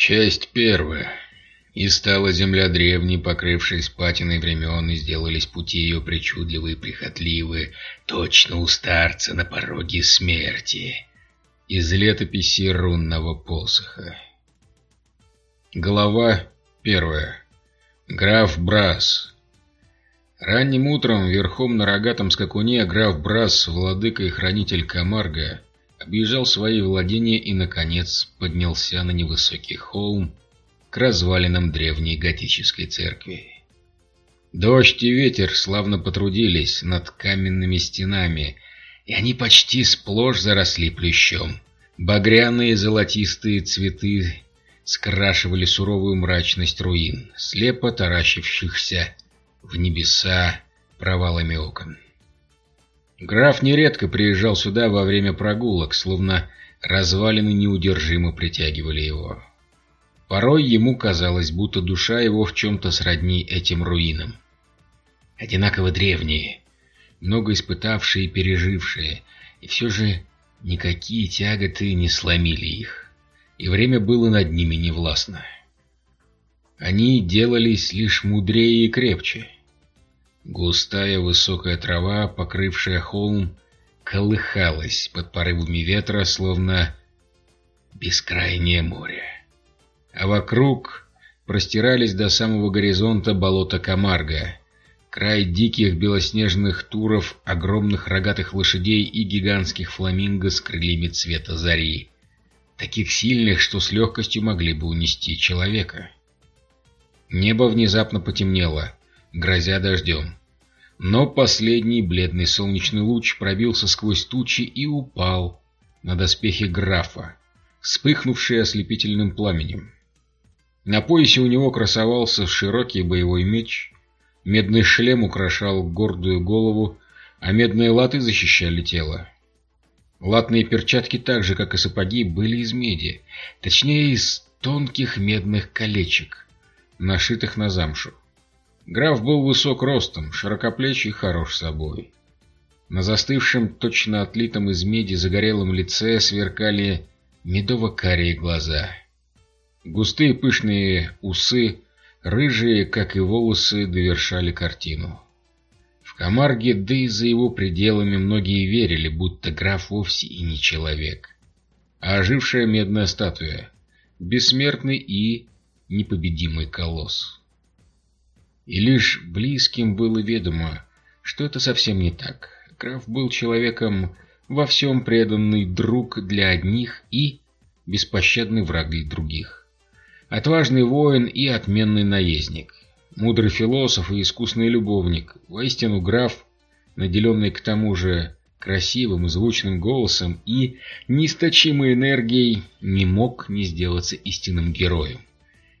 Часть первая. И стала земля древней, покрывшись патиной времен, и сделались пути ее причудливые прихотливые, точно у старца на пороге смерти. Из летописи рунного посоха. Глава первая. Граф Брас. Ранним утром верхом на рогатом скакуне граф Брас, владыка и хранитель Камарга, объезжал свои владения и, наконец, поднялся на невысокий холм к развалинам древней готической церкви. Дождь и ветер славно потрудились над каменными стенами, и они почти сплошь заросли плющом. Багряные золотистые цветы скрашивали суровую мрачность руин, слепо таращившихся в небеса провалами окон. Граф нередко приезжал сюда во время прогулок, словно развалины неудержимо притягивали его. Порой ему казалось, будто душа его в чем-то сродни этим руинам. Одинаково древние, много испытавшие и пережившие, и все же никакие тяготы не сломили их, и время было над ними невластно. Они делались лишь мудрее и крепче. Густая высокая трава, покрывшая холм, колыхалась под порывами ветра, словно бескрайнее море. А вокруг простирались до самого горизонта болота Камарга, край диких белоснежных туров, огромных рогатых лошадей и гигантских фламинго с крыльями цвета зари, таких сильных, что с легкостью могли бы унести человека. Небо внезапно потемнело, грозя дождем. Но последний бледный солнечный луч пробился сквозь тучи и упал на доспехи графа, вспыхнувшие ослепительным пламенем. На поясе у него красовался широкий боевой меч, медный шлем украшал гордую голову, а медные латы защищали тело. Латные перчатки, так же как и сапоги, были из меди, точнее из тонких медных колечек, нашитых на замшу. Граф был высок ростом, широкоплечий и хорош собой. На застывшем, точно отлитом из меди загорелом лице сверкали медово-карие глаза. Густые пышные усы, рыжие, как и волосы, довершали картину. В Камарге, да и за его пределами многие верили, будто граф вовсе и не человек, а ожившая медная статуя, бессмертный и непобедимый колосс. И лишь близким было ведомо, что это совсем не так. Граф был человеком во всем преданный друг для одних и беспощадный враг для других. Отважный воин и отменный наездник. Мудрый философ и искусный любовник. Воистину граф, наделенный к тому же красивым и звучным голосом и неисточимой энергией, не мог не сделаться истинным героем.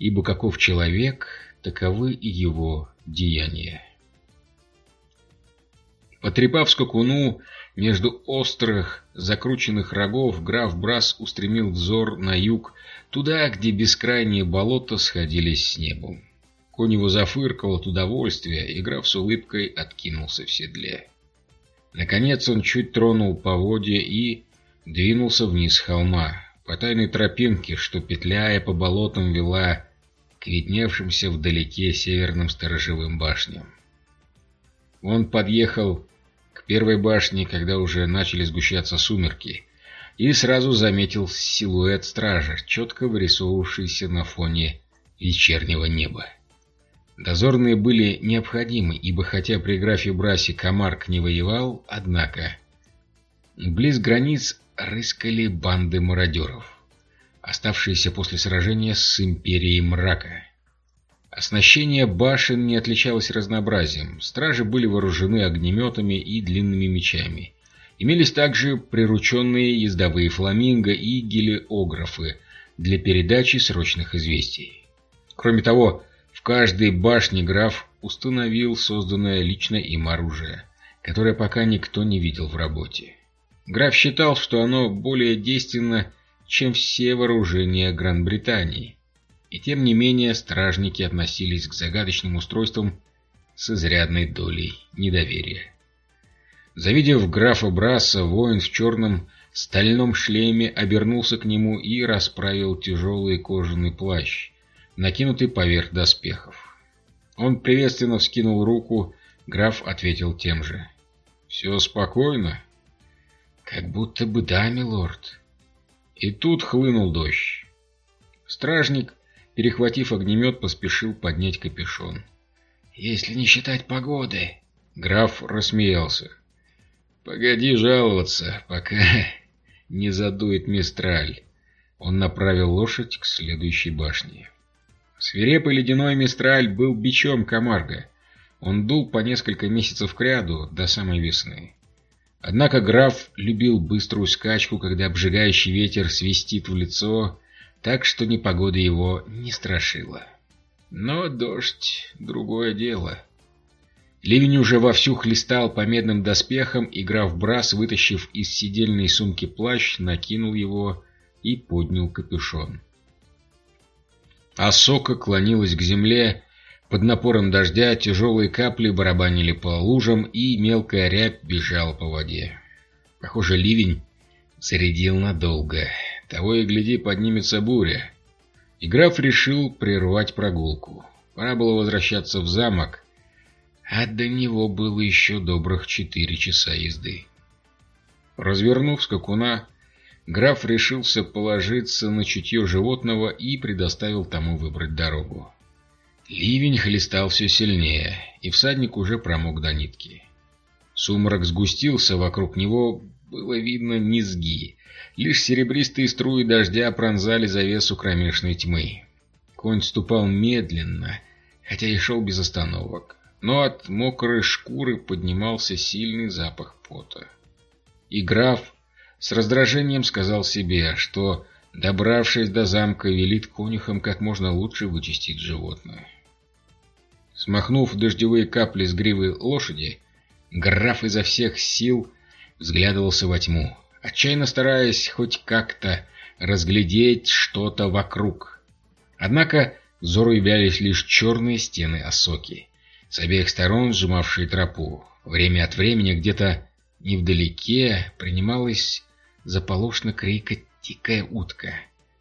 Ибо каков человек, таковы и его деяния. Потрепав скакуну между острых, закрученных рогов, граф Брас устремил взор на юг, туда, где бескрайние болота сходились с небом. Конь его зафыркал от удовольствия, и граф с улыбкой откинулся в седле. Наконец он чуть тронул поводья и двинулся вниз холма, по тайной тропинке, что, петляя по болотам, вела к видневшимся вдалеке северным сторожевым башням. Он подъехал к первой башне, когда уже начали сгущаться сумерки, и сразу заметил силуэт стража, четко вырисовывавшийся на фоне вечернего неба. Дозорные были необходимы, ибо хотя при графе Брасе Камарк не воевал, однако близ границ рыскали банды мародеров оставшиеся после сражения с Империей Мрака. Оснащение башен не отличалось разнообразием. Стражи были вооружены огнеметами и длинными мечами. Имелись также прирученные ездовые фламинго и гелиографы для передачи срочных известий. Кроме того, в каждой башне граф установил созданное лично им оружие, которое пока никто не видел в работе. Граф считал, что оно более действенно чем все вооружения Гран-Британии. И тем не менее стражники относились к загадочным устройствам с изрядной долей недоверия. Завидев графа Браса, воин в черном стальном шлеме обернулся к нему и расправил тяжелый кожаный плащ, накинутый поверх доспехов. Он приветственно вскинул руку, граф ответил тем же. «Все спокойно?» «Как будто бы да, милорд». И тут хлынул дождь. Стражник, перехватив огнемет, поспешил поднять капюшон. «Если не считать погоды...» Граф рассмеялся. «Погоди жаловаться, пока не задует мистраль». Он направил лошадь к следующей башне. Свирепый ледяной мистраль был бичом Камарга. Он дул по несколько месяцев кряду до самой весны. Однако граф любил быструю скачку, когда обжигающий ветер свистит в лицо, так что непогода его не страшила. Но дождь — другое дело. Ливень уже вовсю хлестал по медным доспехам, и граф Брас, вытащив из сидельной сумки плащ, накинул его и поднял капюшон. Осока клонилась к земле, под напором дождя тяжелые капли барабанили по лужам, и мелкая рябь бежала по воде. Похоже, ливень зарядил надолго. Того и гляди, поднимется буря. И граф решил прервать прогулку. Пора было возвращаться в замок, а до него было еще добрых четыре часа езды. Развернув скакуна, граф решился положиться на чутье животного и предоставил тому выбрать дорогу. Ливень хлестал все сильнее, и всадник уже промок до нитки. Сумрак сгустился, вокруг него было видно низги, лишь серебристые струи дождя пронзали завесу кромешной тьмы. Конь ступал медленно, хотя и шел без остановок но от мокрой шкуры поднимался сильный запах пота. И граф с раздражением сказал себе, что, добравшись до замка, велит конюхам как можно лучше вычистить животное. Смахнув дождевые капли с гривы лошади, граф изо всех сил взглядывался во тьму, отчаянно стараясь хоть как-то разглядеть что-то вокруг. Однако взору являлись лишь черные стены осоки, с обеих сторон сжимавшие тропу. Время от времени где-то невдалеке принималась заполошно крикать дикая утка,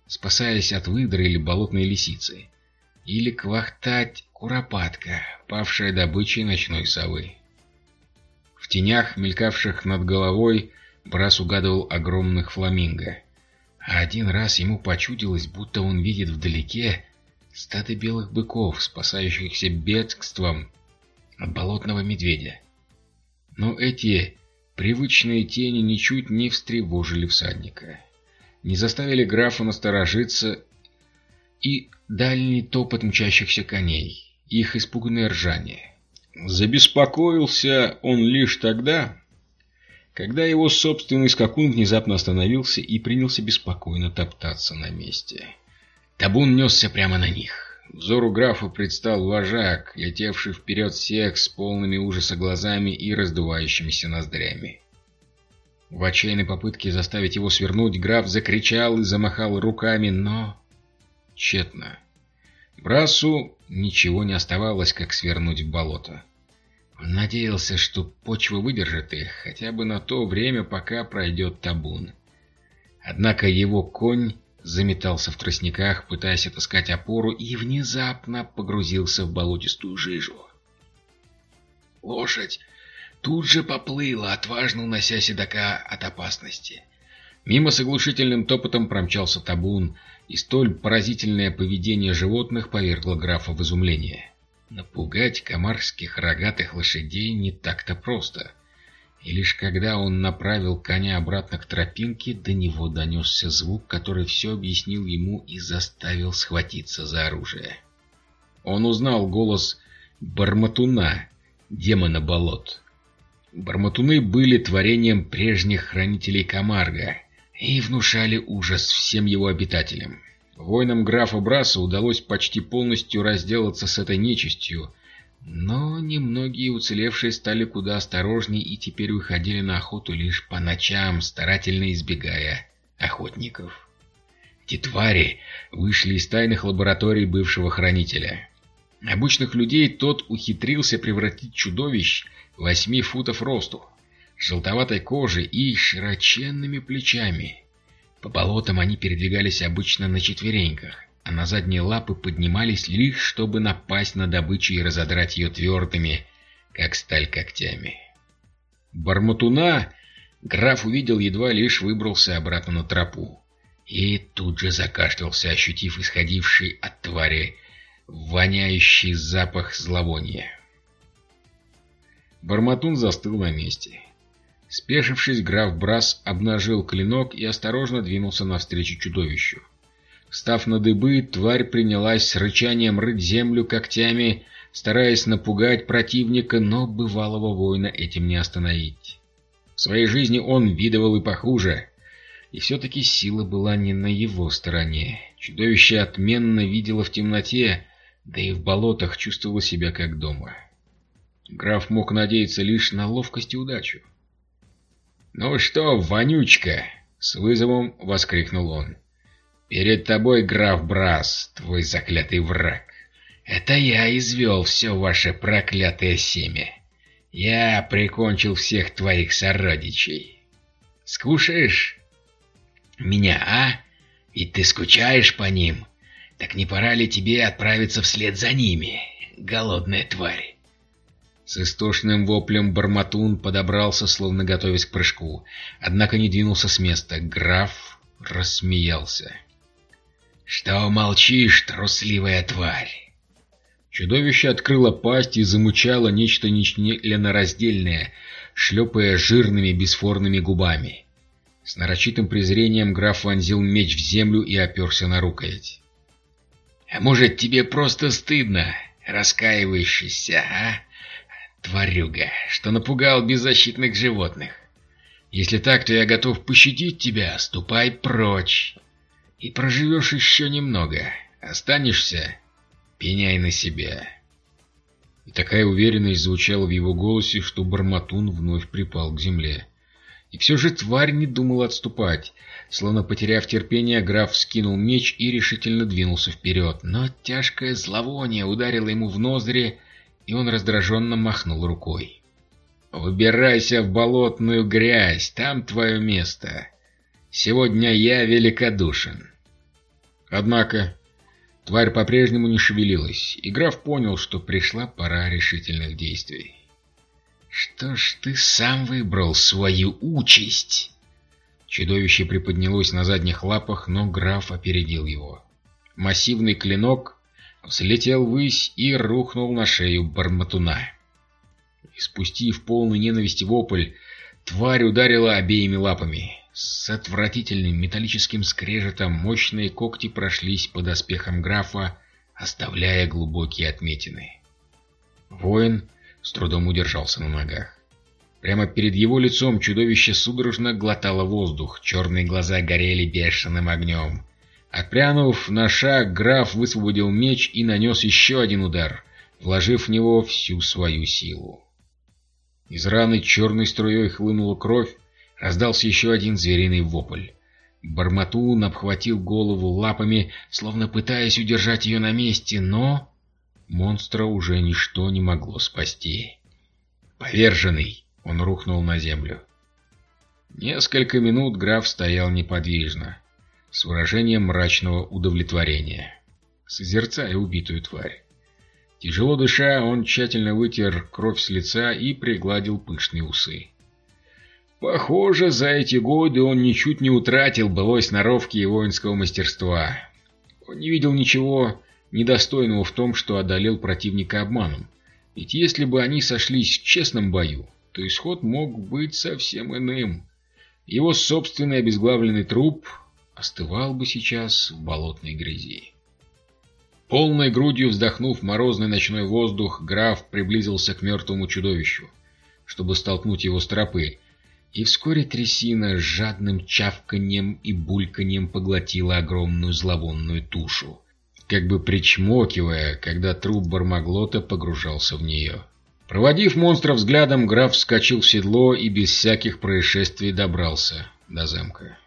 спасаясь от выдры или болотной лисицы, или квахтать куропатка, павшая добычей ночной совы. В тенях, мелькавших над головой, Брас угадывал огромных фламинго. А один раз ему почудилось, будто он видит вдалеке стадо белых быков, спасающихся бедством от болотного медведя. Но эти привычные тени ничуть не встревожили всадника, не заставили графа насторожиться и дальний топот мчащихся коней, их испуганное ржание. Забеспокоился он лишь тогда, когда его собственный скакун внезапно остановился и принялся беспокойно топтаться на месте. Табун несся прямо на них. Взору графа предстал вожак, летевший вперед всех с полными ужаса глазами и раздувающимися ноздрями. В отчаянной попытке заставить его свернуть, граф закричал и замахал руками, но... тщетно. Брасу ничего не оставалось, как свернуть в болото. Он надеялся, что почва выдержит их, хотя бы на то время, пока пройдет табун. Однако его конь заметался в тростниках, пытаясь отыскать опору, и внезапно погрузился в болотистую жижу. Лошадь тут же поплыла, отважно унося седока от опасности. Мимо с оглушительным топотом промчался табун, и столь поразительное поведение животных повергло графа в изумление. Напугать комарских рогатых лошадей не так-то просто — и лишь когда он направил коня обратно к тропинке, до него донесся звук, который все объяснил ему и заставил схватиться за оружие. Он узнал голос Барматуна, демона болот. Барматуны были творением прежних хранителей Камарга и внушали ужас всем его обитателям. Воинам графа Браса удалось почти полностью разделаться с этой нечистью, но немногие уцелевшие стали куда осторожнее и теперь выходили на охоту лишь по ночам, старательно избегая охотников. Эти твари вышли из тайных лабораторий бывшего хранителя. Обычных людей тот ухитрился превратить чудовищ восьми футов росту. Желтоватой кожей и широченными плечами. По болотам они передвигались обычно на четвереньках, а на задние лапы поднимались лишь, чтобы напасть на добычу и разодрать ее твердыми, как сталь когтями. Барматуна граф увидел, едва лишь выбрался обратно на тропу. И тут же закашлялся, ощутив исходивший от твари воняющий запах зловония. Барматун застыл на месте. Спешившись, граф Брас обнажил клинок и осторожно двинулся навстречу чудовищу. Став на дыбы, тварь принялась с рычанием рыть землю когтями, стараясь напугать противника, но бывалого воина этим не остановить. В своей жизни он видывал и похуже, и все-таки сила была не на его стороне. Чудовище отменно видело в темноте, да и в болотах чувствовало себя как дома. Граф мог надеяться лишь на ловкость и удачу. «Ну что, вонючка!» — с вызовом воскликнул он. «Перед тобой граф Брас, твой заклятый враг. Это я извел все ваше проклятое семя. Я прикончил всех твоих сородичей. Скушаешь меня, а? Ведь ты скучаешь по ним. Так не пора ли тебе отправиться вслед за ними, голодная тварь?» С истошным воплем Барматун подобрался, словно готовясь к прыжку, однако не двинулся с места. Граф рассмеялся. «Что молчишь, трусливая тварь?» Чудовище открыло пасть и замучало нечто нечленораздельное, шлепая жирными бесформными губами. С нарочитым презрением граф вонзил меч в землю и оперся на рукоять. «А может, тебе просто стыдно, раскаивающийся, а?» Тварюга, что напугал беззащитных животных. Если так, то я готов пощадить тебя, ступай прочь. И проживешь еще немного. Останешься, пеняй на себя. И такая уверенность звучала в его голосе, что Барматун вновь припал к земле. И все же тварь не думала отступать. Словно потеряв терпение, граф скинул меч и решительно двинулся вперед. Но тяжкое зловоние ударило ему в ноздри, и он раздраженно махнул рукой. «Выбирайся в болотную грязь, там твое место. Сегодня я великодушен». Однако тварь по-прежнему не шевелилась, и граф понял, что пришла пора решительных действий. «Что ж ты сам выбрал свою участь?» Чудовище приподнялось на задних лапах, но граф опередил его. Массивный клинок взлетел ввысь и рухнул на шею Барматуна. Испустив полный ненависти вопль, тварь ударила обеими лапами. С отвратительным металлическим скрежетом мощные когти прошлись по доспехам графа, оставляя глубокие отметины. Воин с трудом удержался на ногах. Прямо перед его лицом чудовище судорожно глотало воздух, черные глаза горели бешеным огнем. Отпрянув на шаг, граф высвободил меч и нанес еще один удар, вложив в него всю свою силу. Из раны черной струей хлынула кровь, раздался еще один звериный вопль. Барматун обхватил голову лапами, словно пытаясь удержать ее на месте, но монстра уже ничто не могло спасти. Поверженный, он рухнул на землю. Несколько минут граф стоял неподвижно, с выражением мрачного удовлетворения, созерцая убитую тварь. Тяжело дыша, он тщательно вытер кровь с лица и пригладил пышные усы. Похоже, за эти годы он ничуть не утратил былой сноровки и воинского мастерства. Он не видел ничего недостойного в том, что одолел противника обманом. Ведь если бы они сошлись в честном бою, то исход мог быть совсем иным. Его собственный обезглавленный труп остывал бы сейчас в болотной грязи. Полной грудью вздохнув морозный ночной воздух, граф приблизился к мертвому чудовищу, чтобы столкнуть его с тропы, и вскоре трясина с жадным чавканьем и бульканьем поглотила огромную зловонную тушу, как бы причмокивая, когда труп Бармаглота погружался в нее. Проводив монстра взглядом, граф вскочил в седло и без всяких происшествий добрался до замка.